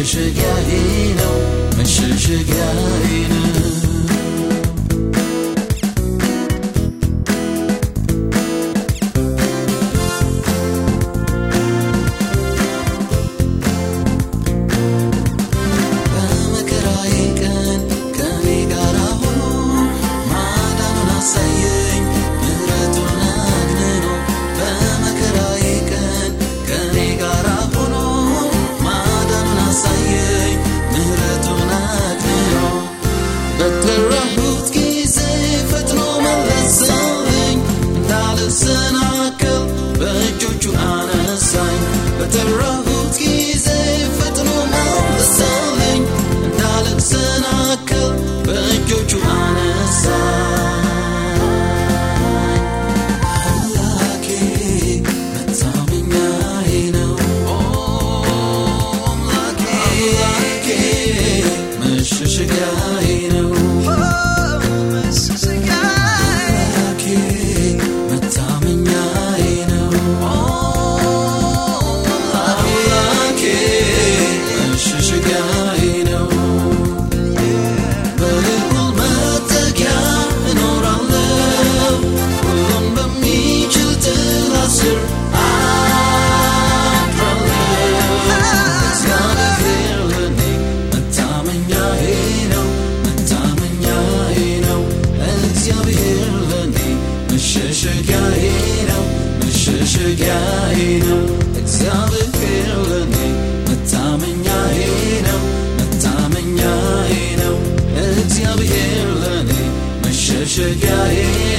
Meshigahino, Meshigahino. መሸሸጊያዬ ነው መሸሸጊያዬ ነው እግዚአብሔር ለኔ መታመኛዬ ነው መታመኛዬ ነው እግዚአብሔር ለኔ መሸሸጊያዬ ነው መሸሸጊያዬ